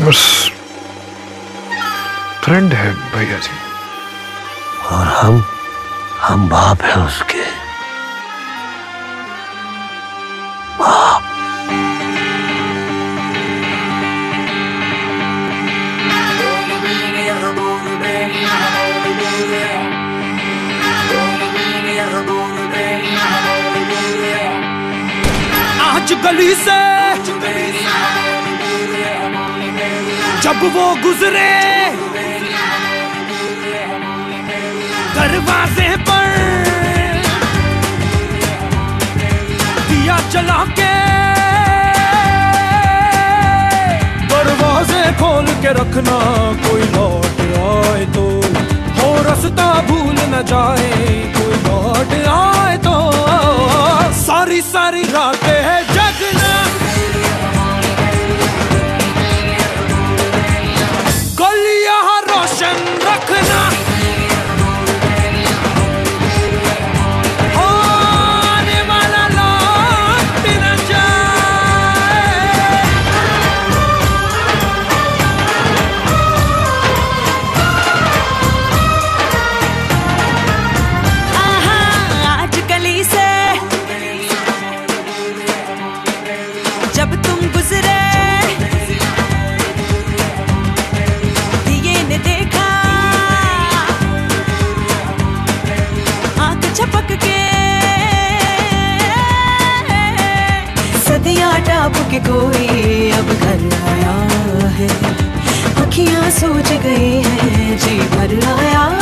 बस फ्रेंड है भैया जी। और हम हम बाप है उसके। बाप। आज गली से जब वो गुजरे, दरवाजे पर दिया जला के, दरवाजे खोल के रखना कोई लौट आए तो हो रास्ता भूल न जाए, कोई लौट आए तो। सारी सारी सदियाँ टाप के कोई अब घर आया है। अखियाँ सोच गई हैं, जी भर आया